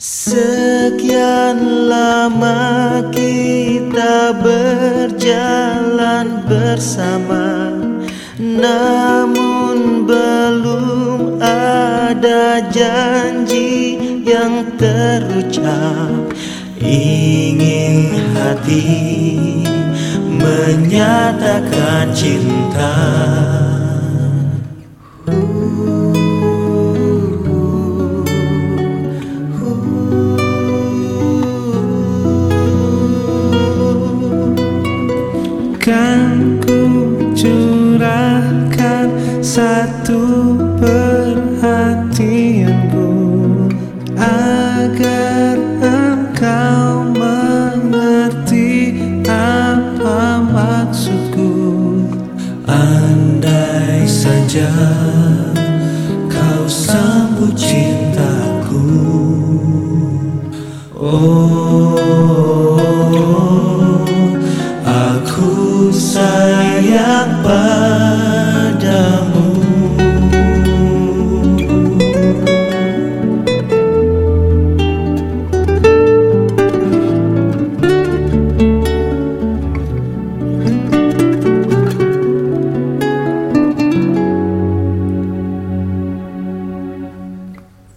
Sekian lama kita berjalan bersama Namun belum ada janji yang terucap. Ingin hati menyatakan cinta satu perhatianku Agar engkau mengerti apa maksudku. Andai saja kau sambut cintaku. Oh Aku sayang padamu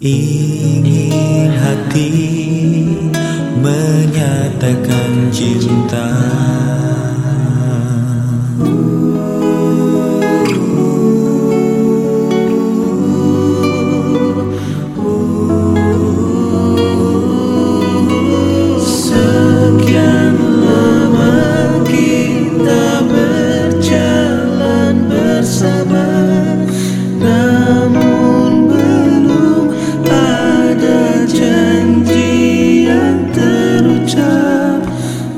Ingin hati menyatakan cinta janji yang terucap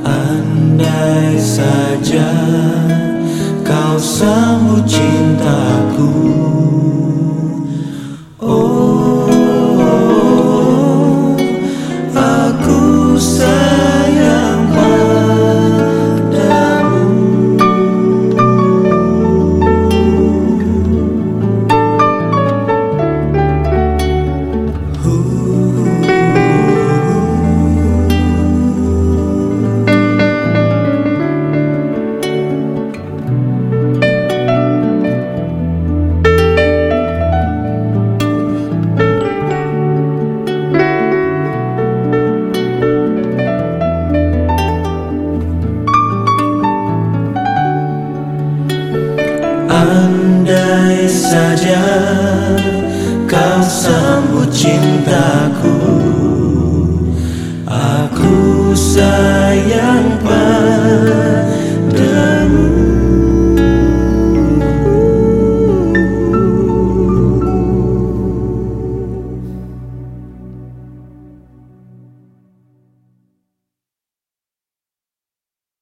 Andai saja saja. Kau sambut cintaku